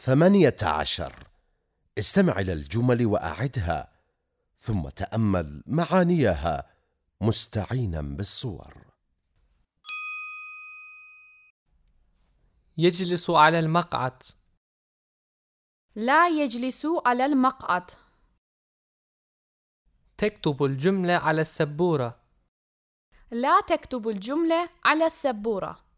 ثمانية عشر. استمع إلى الجمل وأعدها ثم تأمل معانيها مستعينا بالصور. يجلس على المقعد. لا يجلس على المقعد. تكتب الجملة على السبورة. لا تكتب الجملة على السبورة.